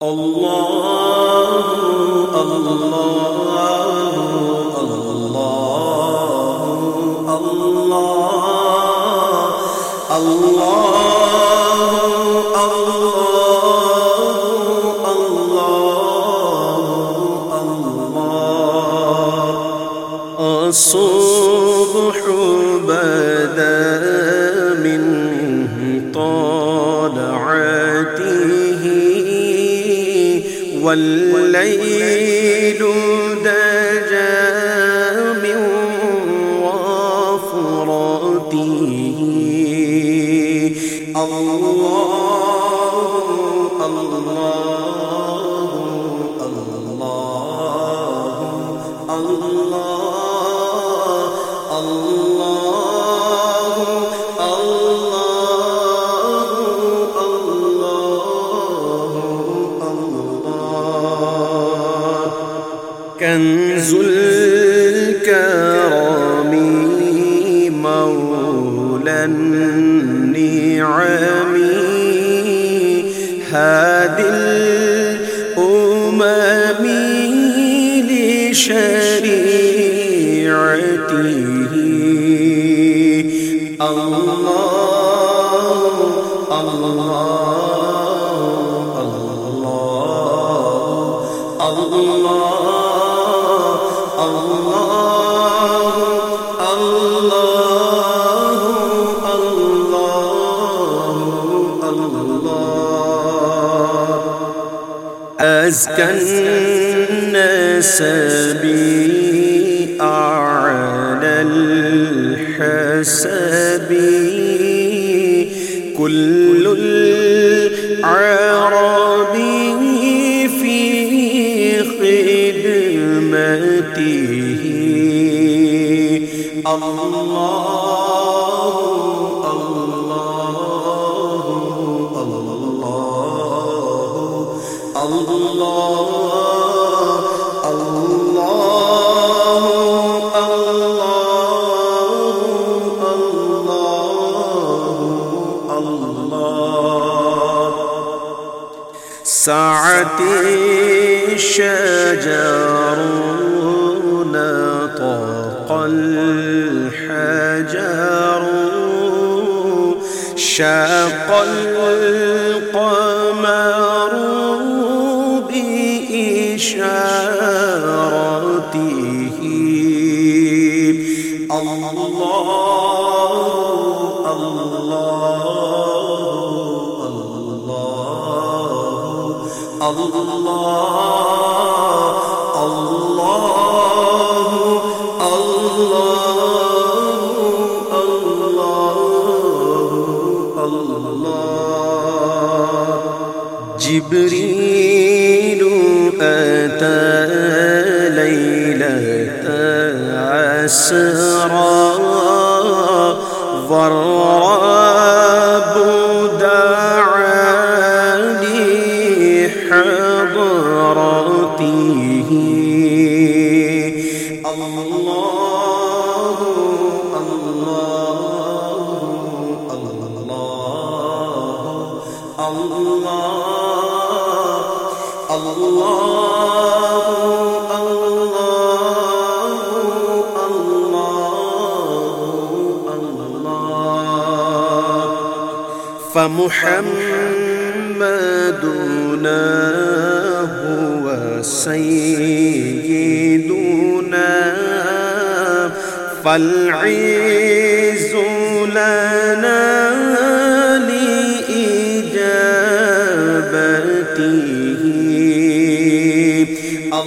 اللہ اللہ اللہ اللہ اللہ اللہ اللہ الصبح بدا من والليل دجا من وفرته الله الله الله الله الله. كنز الكرم مولى النعم هادي الأمم لشريعته. الله الله. الله أزكى النسب أعلى الحسب كل العرب خدمته الله الله ساعة الشجر نطق الحجر شاق القمر بإشارته. الله الله الله الله جبريل أتى ليلة عسرا ضراب دعاني حضرته. الله. فمحمدنا هو سيدنا فالعز لنا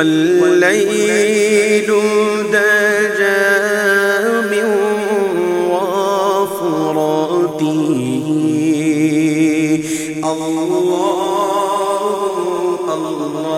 والليل دجا من الله الله.